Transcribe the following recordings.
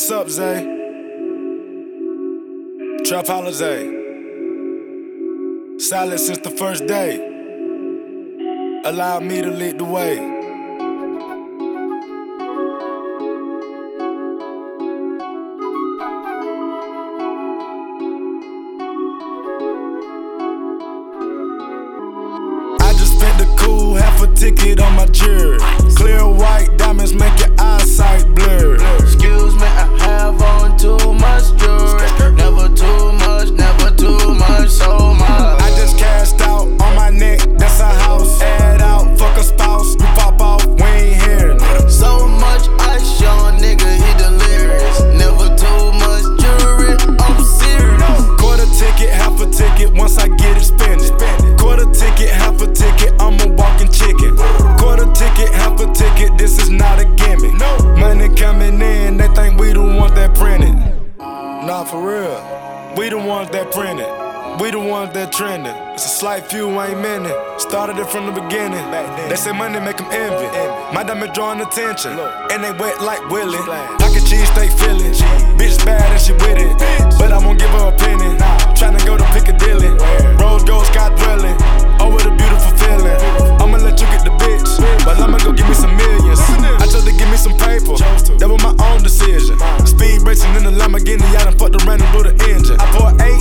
What's up, Zay? Trap holiday. Silent since the first day. Allow me to lead the way. I just spent the cool half a ticket on my jury. Clear white diamonds make your eyesight printed. We the ones that trending. It's a slight few, ain't many. Started it from the beginning. They say money make them envy. My diamond drawing attention. And they wet like Willie. Pocket cheese, stay feeling. Bitch bad and she with it. But I won't give her a penny. Tryna go to Piccadilly. Rose gold sky dwelling. Oh, what a beautiful feeling. I'ma let you get the bitch. But I'ma go give me some millions. I chose to give me some paper. That was my own decision. Speed racing in the Lamborghini. I done fucked around and blew the engine. I pour eight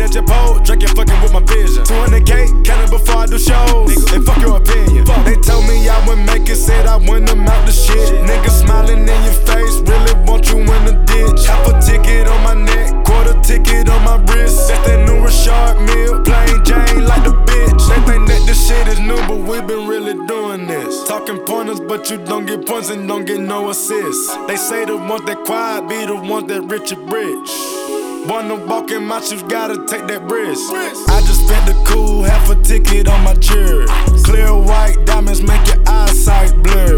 on top of eight at your pole. Drinking fucking with my vision. 200k, counting before I do shows. And fuck your opinion. They told me I wouldn't make it, said I wouldn't amount to shit. Niggas smiling in your face, really want you in the ditch. Half a ticket on my neck, quarter ticket on my wrist. That's that new Richard Mille, plain Jane like the bitch. They think that this shit is new, but we been really doing this. Talking pointers, but you don't get points and don't get no assists. They say the ones that quiet be the ones that rich and rich. Wanna walk in my shoes, gotta take that risk. I just spent the cool half a ticket on my jury. Clear white diamonds make your eyesight blur.